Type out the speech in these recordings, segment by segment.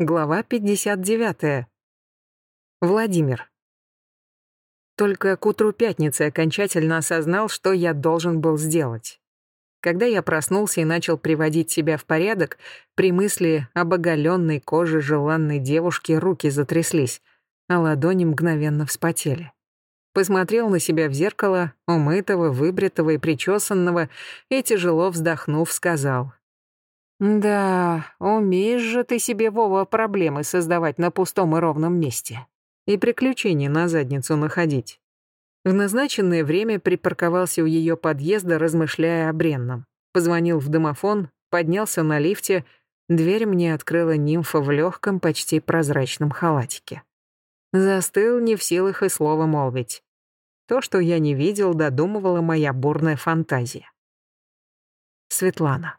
Глава 59. Владимир. Только к утру пятницы окончательно осознал, что я должен был сделать. Когда я проснулся и начал приводить себя в порядок, при мысли об оголенной коже желанной девушки руки затряслись, а ладони мгновенно вспотели. Посмотрел на себя в зеркало, умытого, выбритого и причесанного, и, тяжело вздохнув, сказал — «Да, умеешь же ты себе, Вова, проблемы создавать на пустом и ровном месте. И приключения на задницу находить». В назначенное время припарковался у ее подъезда, размышляя о бренном. Позвонил в домофон, поднялся на лифте, дверь мне открыла нимфа в легком, почти прозрачном халатике. Застыл не в силах и слова молвить. То, что я не видел, додумывала моя бурная фантазия. Светлана.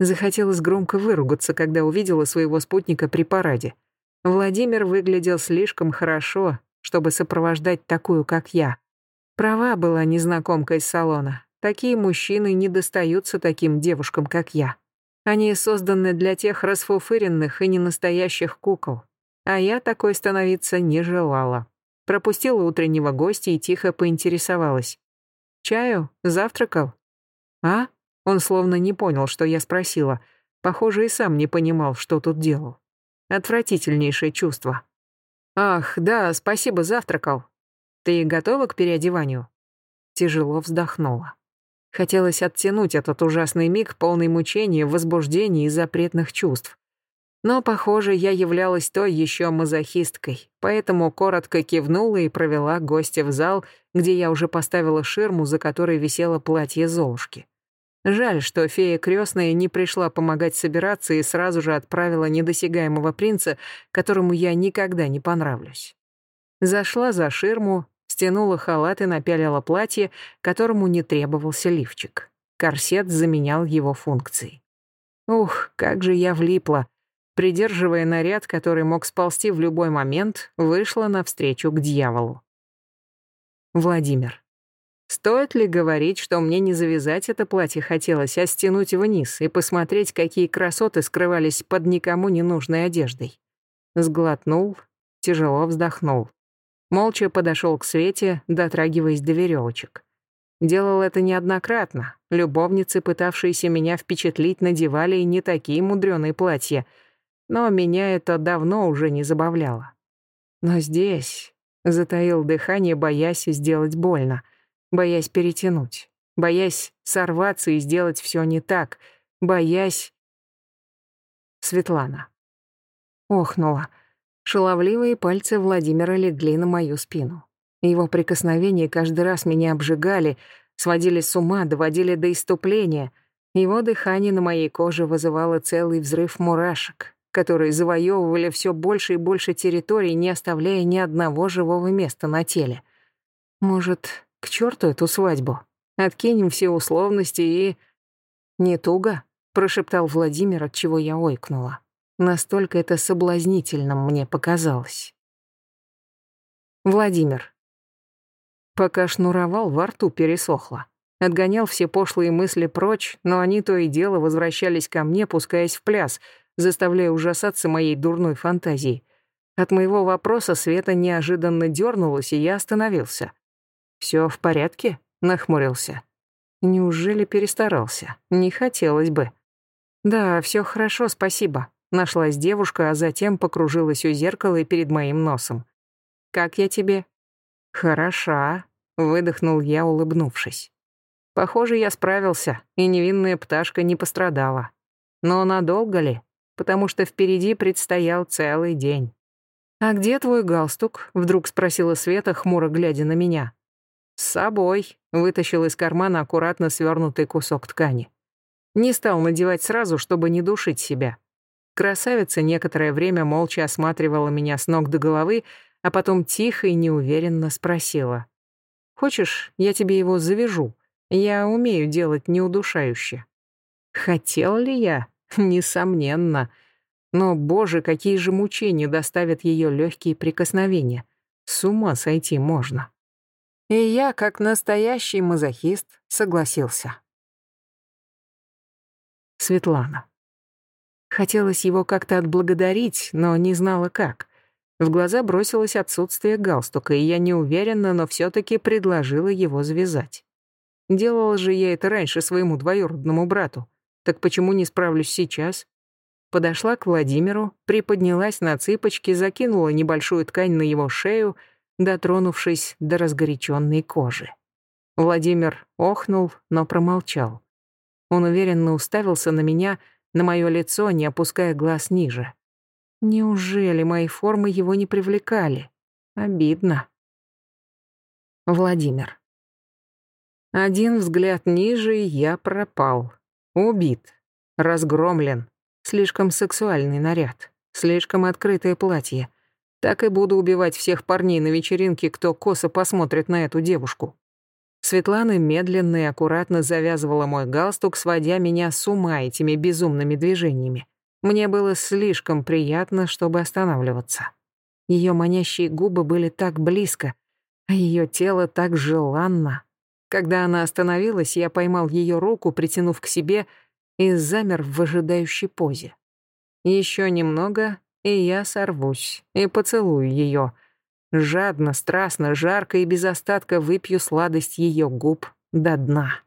Захотелось громко выругаться, когда увидела своего спутника при параде. Владимир выглядел слишком хорошо, чтобы сопровождать такую, как я. Права была незнакомка из салона. Такие мужчины не достаются таким девушкам, как я. Они созданы для тех расфуфыренных и ненастоящих кукол. А я такой становиться не желала. Пропустила утреннего гостя и тихо поинтересовалась. «Чаю? Завтракал?» «А?» Он словно не понял, что я спросила. Похоже, и сам не понимал, что тут делал. Отвратительнейшее чувство. «Ах, да, спасибо, завтракал. Ты готова к переодеванию?» Тяжело вздохнула. Хотелось оттянуть этот ужасный миг, полный мучения, возбуждения и запретных чувств. Но, похоже, я являлась той еще мазохисткой, поэтому коротко кивнула и провела гостя в зал, где я уже поставила ширму, за которой висело платье Золушки. Жаль, что фея крестная не пришла помогать собираться и сразу же отправила недосягаемого принца, которому я никогда не понравлюсь. Зашла за ширму, стянула халат и напялила платье, которому не требовался лифчик. Корсет заменял его функции. Ух, как же я влипла. Придерживая наряд, который мог сползти в любой момент, вышла навстречу к дьяволу. Владимир. Стоит ли говорить, что мне не завязать это платье хотелось, а стянуть вниз и посмотреть, какие красоты скрывались под никому не нужной одеждой? Сглотнул, тяжело вздохнул. Молча подошел к Свете, дотрагиваясь до веревочек. Делал это неоднократно. Любовницы, пытавшиеся меня впечатлить, надевали и не такие мудреные платья. Но меня это давно уже не забавляло. Но здесь... Затаил дыхание, боясь сделать больно боясь перетянуть, боясь сорваться и сделать все не так, боясь... Светлана. Охнула. Шаловливые пальцы Владимира легли на мою спину. Его прикосновения каждый раз меня обжигали, сводили с ума, доводили до иступления. Его дыхание на моей коже вызывало целый взрыв мурашек, которые завоевывали все больше и больше территорий, не оставляя ни одного живого места на теле. Может, к черту эту свадьбу. Откинем все условности и... Не туго, прошептал Владимир, от чего я ойкнула. Настолько это соблазнительным мне показалось. Владимир. Пока шнуровал, во рту пересохло. Отгонял все пошлые мысли прочь, но они то и дело возвращались ко мне, пускаясь в пляс, заставляя ужасаться моей дурной фантазией. От моего вопроса Света неожиданно дернулась, и я остановился. Все в порядке?» — нахмурился. «Неужели перестарался? Не хотелось бы». «Да, все хорошо, спасибо», — нашлась девушка, а затем покружилась у зеркала и перед моим носом. «Как я тебе?» «Хороша», — выдохнул я, улыбнувшись. «Похоже, я справился, и невинная пташка не пострадала. Но надолго ли? Потому что впереди предстоял целый день». «А где твой галстук?» — вдруг спросила Света, хмуро глядя на меня. «С собой», — вытащил из кармана аккуратно свернутый кусок ткани. Не стал надевать сразу, чтобы не душить себя. Красавица некоторое время молча осматривала меня с ног до головы, а потом тихо и неуверенно спросила. «Хочешь, я тебе его завяжу? Я умею делать неудушающе». Хотел ли я? Несомненно. Но, боже, какие же мучения доставят ее легкие прикосновения. С ума сойти можно. И я, как настоящий мазохист, согласился. Светлана. Хотелось его как-то отблагодарить, но не знала как. В глаза бросилось отсутствие галстука, и я неуверенно, но все-таки предложила его завязать. Делала же я это раньше своему двоюродному брату. Так почему не справлюсь сейчас? Подошла к Владимиру, приподнялась на цыпочки, закинула небольшую ткань на его шею, дотронувшись до разгоряченной кожи. Владимир охнул, но промолчал. Он уверенно уставился на меня, на мое лицо, не опуская глаз ниже. Неужели мои формы его не привлекали? Обидно. Владимир. Один взгляд ниже, и я пропал. Убит. Разгромлен. Слишком сексуальный наряд. Слишком открытое платье. Так и буду убивать всех парней на вечеринке, кто косо посмотрит на эту девушку. Светлана медленно и аккуратно завязывала мой галстук, сводя меня с ума этими безумными движениями. Мне было слишком приятно, чтобы останавливаться. Ее манящие губы были так близко, а ее тело так желанно. Когда она остановилась, я поймал ее руку, притянув к себе, и замер в ожидающей позе. Еще немного, и я сорвусь, и поцелую ее. Жадно, страстно, жарко и без остатка выпью сладость ее губ до дна.